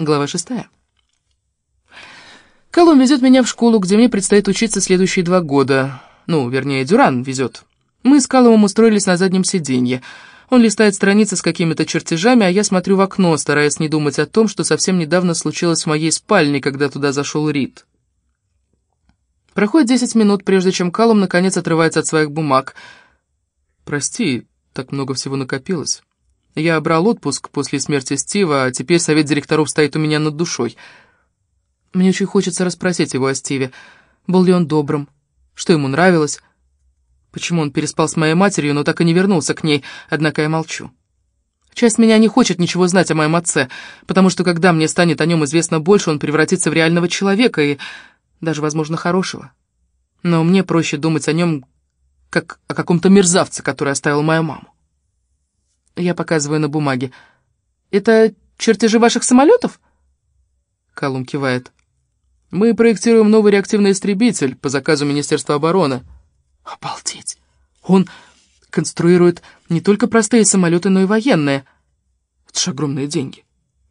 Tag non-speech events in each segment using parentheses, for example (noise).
Глава шестая. Колум везет меня в школу, где мне предстоит учиться следующие два года. Ну, вернее, Дюран везет. Мы с Калумом устроились на заднем сиденье. Он листает страницы с какими-то чертежами, а я смотрю в окно, стараясь не думать о том, что совсем недавно случилось в моей спальне, когда туда зашел Рид. Проходит десять минут, прежде чем Калум наконец отрывается от своих бумаг. «Прости, так много всего накопилось». Я брал отпуск после смерти Стива, а теперь совет директоров стоит у меня над душой. Мне очень хочется расспросить его о Стиве. Был ли он добрым? Что ему нравилось? Почему он переспал с моей матерью, но так и не вернулся к ней, однако я молчу. Часть меня не хочет ничего знать о моем отце, потому что когда мне станет о нем известно больше, он превратится в реального человека и даже, возможно, хорошего. Но мне проще думать о нем, как о каком-то мерзавце, который оставил мою маму. Я показываю на бумаге. «Это чертежи ваших самолетов?» Калум кивает. «Мы проектируем новый реактивный истребитель по заказу Министерства обороны». «Обалдеть! Он конструирует не только простые самолеты, но и военные. Это же огромные деньги.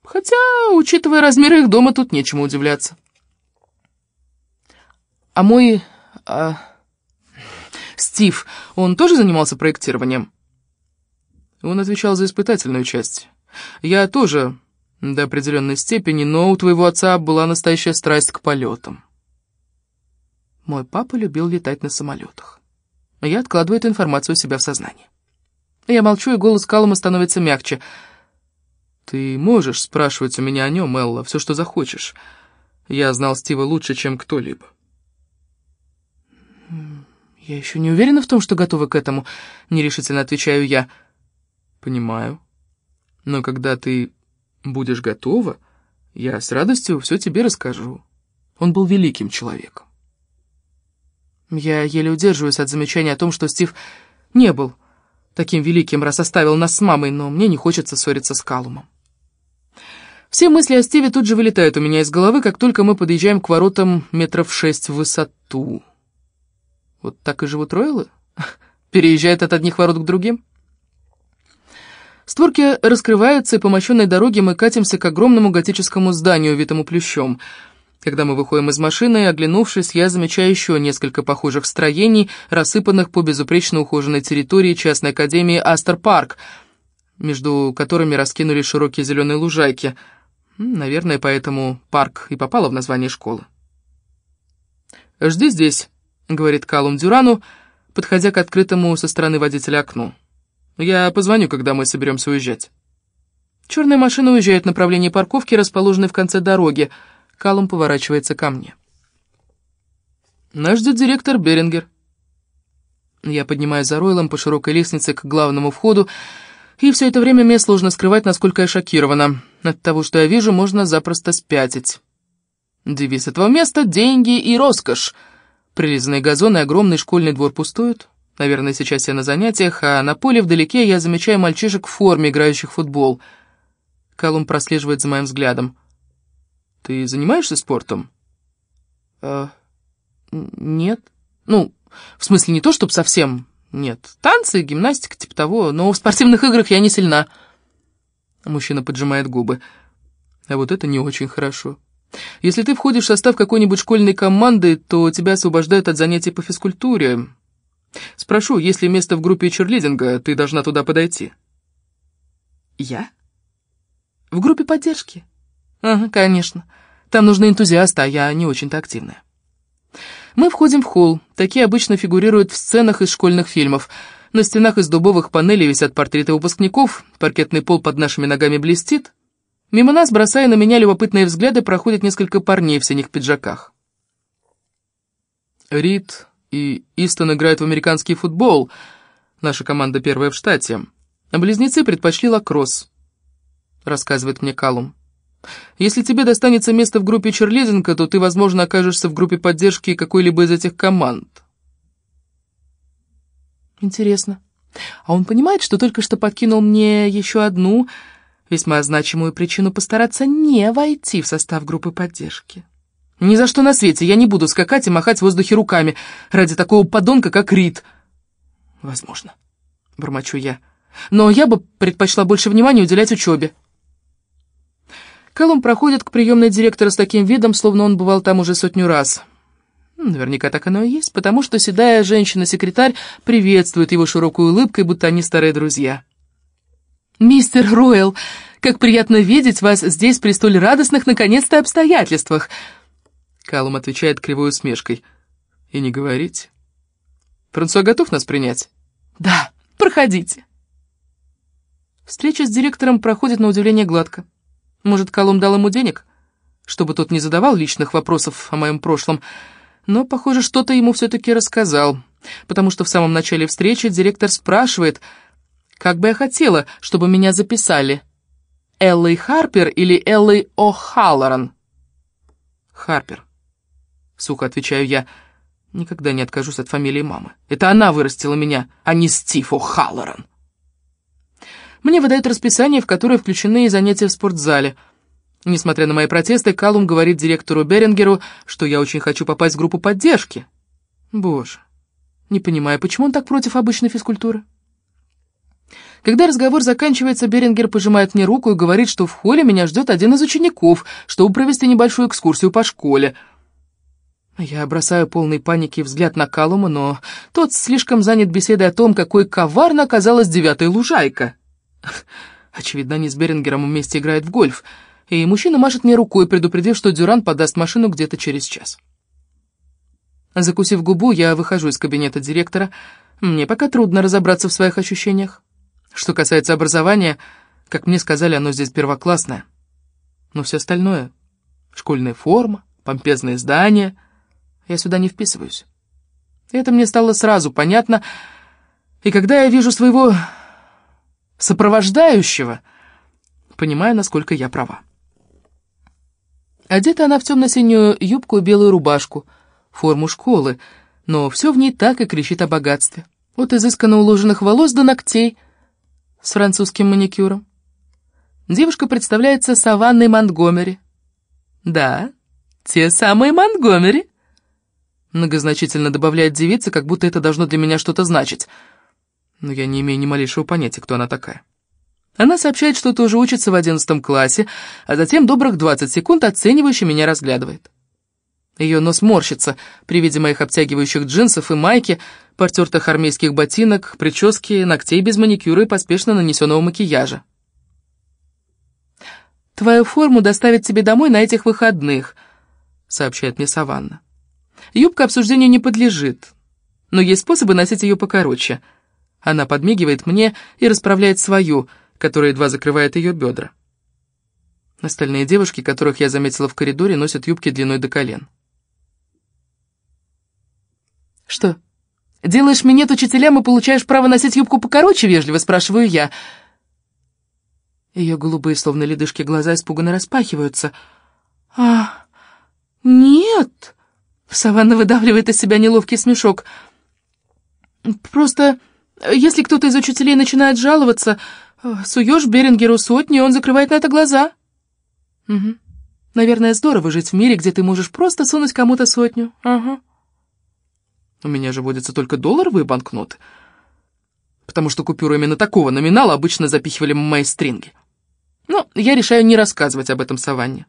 Хотя, учитывая размеры их дома, тут нечему удивляться». «А мой... А... Стив, он тоже занимался проектированием?» Он отвечал за испытательную часть. Я тоже до определенной степени, но у твоего отца была настоящая страсть к полетам. Мой папа любил летать на самолетах. Я откладываю эту информацию у себя в сознании. Я молчу, и голос Калума становится мягче. «Ты можешь спрашивать у меня о нем, Элла, все, что захочешь. Я знал Стива лучше, чем кто-либо». «Я еще не уверена в том, что готова к этому», — нерешительно отвечаю я. «Я...» «Понимаю. Но когда ты будешь готова, я с радостью все тебе расскажу. Он был великим человеком». Я еле удерживаюсь от замечания о том, что Стив не был таким великим, раз оставил нас с мамой, но мне не хочется ссориться с Калумом. Все мысли о Стиве тут же вылетают у меня из головы, как только мы подъезжаем к воротам метров шесть в высоту. Вот так и живут Ройлы? (laughs) Переезжают от одних ворот к другим? Створки раскрываются, и по мощенной дороге мы катимся к огромному готическому зданию, витому плющом. Когда мы выходим из машины, оглянувшись, я замечаю еще несколько похожих строений, рассыпанных по безупречно ухоженной территории частной академии Астер Парк, между которыми раскинули широкие зеленые лужайки. Наверное, поэтому парк и попало в название школы. «Жди здесь», — говорит Калум Дюрану, подходя к открытому со стороны водителя окну. Я позвоню, когда мы соберемся уезжать». Черная машина уезжает в направлении парковки, расположенной в конце дороги. Калум поворачивается ко мне. «Нас ждет директор Берингер». Я поднимаюсь за Ройлом по широкой лестнице к главному входу, и все это время мне сложно скрывать, насколько я шокирована. От того, что я вижу, можно запросто спятить. Девиз этого места — деньги и роскошь. Прилизанные газоны огромный школьный двор пустуют. Наверное, сейчас я на занятиях, а на поле вдалеке я замечаю мальчишек в форме, играющих в футбол. Калум прослеживает за моим взглядом. «Ты занимаешься спортом?» «Э, нет. Ну, в смысле, не то, чтобы совсем нет. Танцы, гимнастика, типа того, но в спортивных играх я не сильна». Мужчина поджимает губы. «А вот это не очень хорошо. Если ты входишь в состав какой-нибудь школьной команды, то тебя освобождают от занятий по физкультуре». Спрошу, есть ли место в группе черлидинга, ты должна туда подойти. Я? В группе поддержки? Ага, конечно. Там нужны энтузиасты, а я не очень-то активная. Мы входим в холл. Такие обычно фигурируют в сценах из школьных фильмов. На стенах из дубовых панелей висят портреты выпускников, паркетный пол под нашими ногами блестит. Мимо нас, бросая на меня любопытные взгляды, проходят несколько парней в синих пиджаках. Рид и Истон играют в американский футбол. Наша команда первая в штате. А близнецы предпочли лакросс, рассказывает мне Калум. Если тебе достанется место в группе черлидинга, то ты, возможно, окажешься в группе поддержки какой-либо из этих команд. Интересно. А он понимает, что только что подкинул мне еще одну весьма значимую причину постараться не войти в состав группы поддержки? Ни за что на свете я не буду скакать и махать в воздухе руками ради такого подонка, как Рид. Возможно, бормочу я. Но я бы предпочла больше внимания уделять учебе. Колумб проходит к приемной директора с таким видом, словно он бывал там уже сотню раз. Наверняка так оно и есть, потому что седая женщина-секретарь приветствует его широкой улыбкой, будто они старые друзья. «Мистер Ройл, как приятно видеть вас здесь при столь радостных, наконец-то, обстоятельствах!» Калум отвечает кривой усмешкой. «И не говорите. Франсуа готов нас принять?» «Да, проходите». Встреча с директором проходит на удивление гладко. Может, Калум дал ему денег, чтобы тот не задавал личных вопросов о моем прошлом, но, похоже, что-то ему все-таки рассказал, потому что в самом начале встречи директор спрашивает, как бы я хотела, чтобы меня записали, Эллой Харпер или Эллой О'Халлоран? Харпер. Сухо отвечаю я, никогда не откажусь от фамилии мамы. Это она вырастила меня, а не Стив О'Халлоран. Мне выдают расписание, в которое включены занятия в спортзале — Несмотря на мои протесты, Калум говорит директору Берингеру, что я очень хочу попасть в группу поддержки. Боже, не понимаю, почему он так против обычной физкультуры? Когда разговор заканчивается, Берингер пожимает мне руку и говорит, что в холле меня ждет один из учеников, чтобы провести небольшую экскурсию по школе. Я бросаю полный паники взгляд на Калума, но тот слишком занят беседой о том, какой коварно оказалась девятая лужайка. Очевидно, они с Берингером вместе играют в гольф — и мужчина машет мне рукой, предупредив, что Дюран подаст машину где-то через час. Закусив губу, я выхожу из кабинета директора. Мне пока трудно разобраться в своих ощущениях. Что касается образования, как мне сказали, оно здесь первоклассное. Но все остальное — школьная форма, помпезные здания — я сюда не вписываюсь. Это мне стало сразу понятно, и когда я вижу своего сопровождающего, понимаю, насколько я права. Одета она в темно-синюю юбку и белую рубашку, форму школы, но все в ней так и кричит о богатстве. От изысканно уложенных волос до ногтей с французским маникюром. Девушка представляется Саванной Монтгомери. «Да, те самые Монтгомери», — многозначительно добавляет девица, как будто это должно для меня что-то значить. Но я не имею ни малейшего понятия, кто она такая. Она сообщает, что тоже учится в одиннадцатом классе, а затем добрых двадцать секунд оценивающе меня разглядывает. Ее нос морщится при виде моих обтягивающих джинсов и майки, потертых армейских ботинок, прически, ногтей без маникюра и поспешно нанесенного макияжа. «Твою форму доставят тебе домой на этих выходных», — сообщает мне Саванна. «Юбка обсуждению не подлежит, но есть способы носить ее покороче». Она подмигивает мне и расправляет свою, которая едва закрывает ее бедра. Остальные девушки, которых я заметила в коридоре, носят юбки длиной до колен. «Что, делаешь минет учителям и получаешь право носить юбку покороче?» — вежливо спрашиваю я. Ее голубые, словно ледышки, глаза испуганно распахиваются. «А, нет!» — Саванна выдавливает из себя неловкий смешок. «Просто, если кто-то из учителей начинает жаловаться, Суешь Берингеру сотни, он закрывает на это глаза. Угу. Наверное, здорово жить в мире, где ты можешь просто сунуть кому-то сотню. Ага. У меня же водятся только долларовые банкноты, потому что купюры именно такого номинала обычно запихивали мои стринги. Но я решаю не рассказывать об этом Саванне.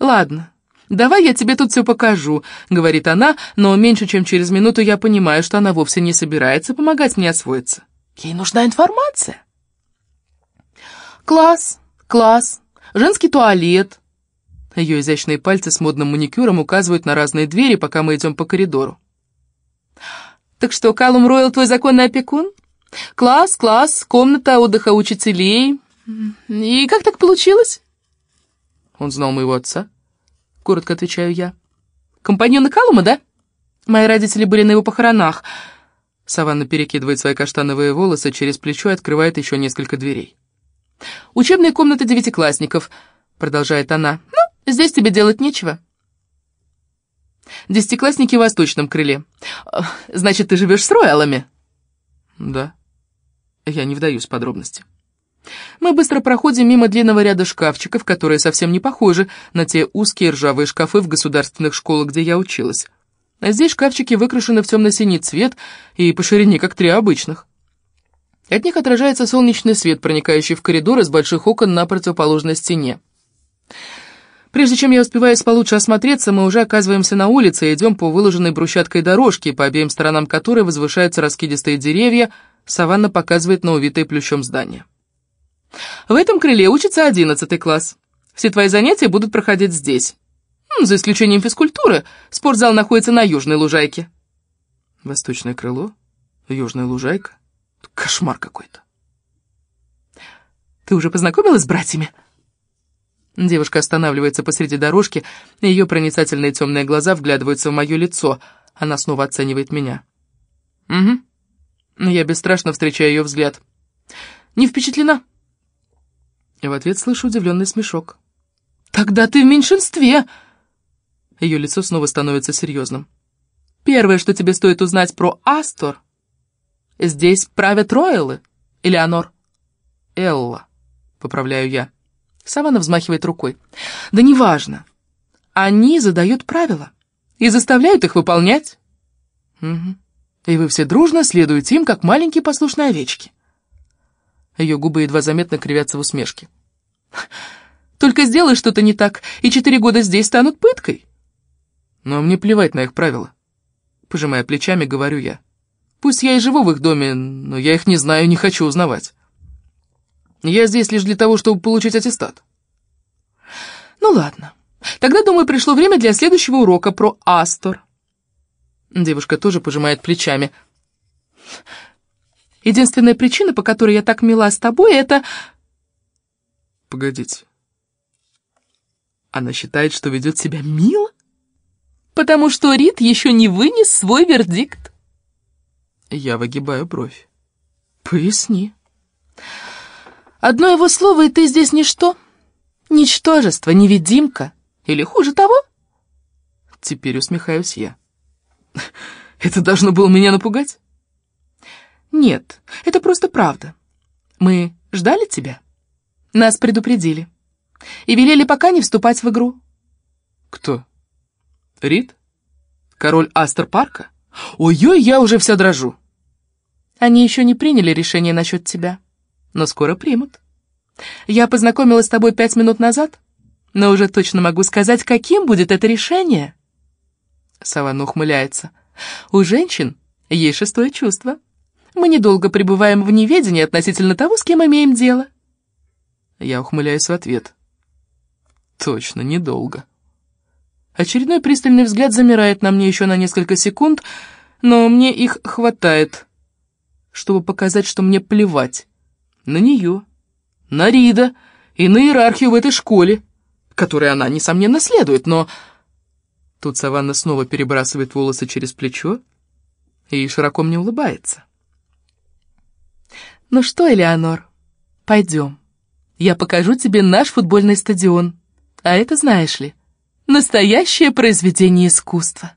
«Ладно, давай я тебе тут все покажу», — говорит она, но меньше чем через минуту я понимаю, что она вовсе не собирается помогать мне освоиться. Ей нужна информация. Класс, класс, женский туалет. Ее изящные пальцы с модным маникюром указывают на разные двери, пока мы идем по коридору. Так что, Калум Ройл твой законный опекун? Класс, класс, комната отдыха учителей. И как так получилось? Он знал моего отца, коротко отвечаю я. Компаньоны Калума, да? Мои родители были на его похоронах. Саванна перекидывает свои каштановые волосы через плечо и открывает еще несколько дверей. «Учебная комната девятиклассников», — продолжает она. «Ну, здесь тебе делать нечего». «Десятиклассники в восточном крыле. Значит, ты живешь с Роялами?» «Да». Я не вдаюсь в подробности. Мы быстро проходим мимо длинного ряда шкафчиков, которые совсем не похожи на те узкие ржавые шкафы в государственных школах, где я училась. А здесь шкафчики выкрашены в темно-синий цвет и по ширине, как три обычных. От них отражается солнечный свет, проникающий в коридор из больших окон на противоположной стене. Прежде чем я успеваю получше осмотреться, мы уже оказываемся на улице и идем по выложенной брусчаткой дорожке, по обеим сторонам которой возвышаются раскидистые деревья, саванна показывает на увитое плющом здание. В этом крыле учится одиннадцатый класс. Все твои занятия будут проходить здесь. За исключением физкультуры, спортзал находится на южной лужайке. Восточное крыло? Южная лужайка? Кошмар какой-то. Ты уже познакомилась с братьями? Девушка останавливается посреди дорожки, и ее проницательные темные глаза вглядываются в мое лицо. Она снова оценивает меня. «Угу». Я бесстрашно встречаю ее взгляд. «Не впечатлена?» В ответ слышу удивленный смешок. «Тогда ты в меньшинстве!» Ее лицо снова становится серьезным. «Первое, что тебе стоит узнать про Астор, здесь правят Ройлы, Элеонор». «Элла», — поправляю я. Савана взмахивает рукой. «Да неважно. Они задают правила и заставляют их выполнять». «Угу. И вы все дружно следуете им, как маленькие послушные овечки». Ее губы едва заметно кривятся в усмешке. «Только сделай что-то не так, и четыре года здесь станут пыткой». «Но мне плевать на их правила». Пожимая плечами, говорю я. «Пусть я и живу в их доме, но я их не знаю и не хочу узнавать». Я здесь лишь для того, чтобы получить аттестат. Ну ладно. Тогда, думаю, пришло время для следующего урока про Астор. Девушка тоже пожимает плечами. Единственная причина, по которой я так мила с тобой, это... Погодите. Она считает, что ведет себя мило? Потому что Рид еще не вынес свой вердикт. Я выгибаю бровь. Поясни. Одно его слово, и ты здесь ничто. Ничтожество, невидимка. Или хуже того? Теперь усмехаюсь я. (laughs) Это должно было меня напугать? Нет, это просто правда. Мы ждали тебя. Нас предупредили. И велели пока не вступать в игру. Кто? Рид? Король Астер Парка? Ой-ой, я уже вся дрожу. Они еще не приняли решение насчет тебя но скоро примут. Я познакомилась с тобой пять минут назад, но уже точно могу сказать, каким будет это решение. Саванна ухмыляется. У женщин есть шестое чувство. Мы недолго пребываем в неведении относительно того, с кем имеем дело. Я ухмыляюсь в ответ. Точно, недолго. Очередной пристальный взгляд замирает на мне еще на несколько секунд, но мне их хватает, чтобы показать, что мне плевать на нее, на Рида и на иерархию в этой школе, которой она, несомненно, следует, но... Тут Саванна снова перебрасывает волосы через плечо и широко мне улыбается. «Ну что, Элеонор, пойдем. Я покажу тебе наш футбольный стадион. А это, знаешь ли, настоящее произведение искусства».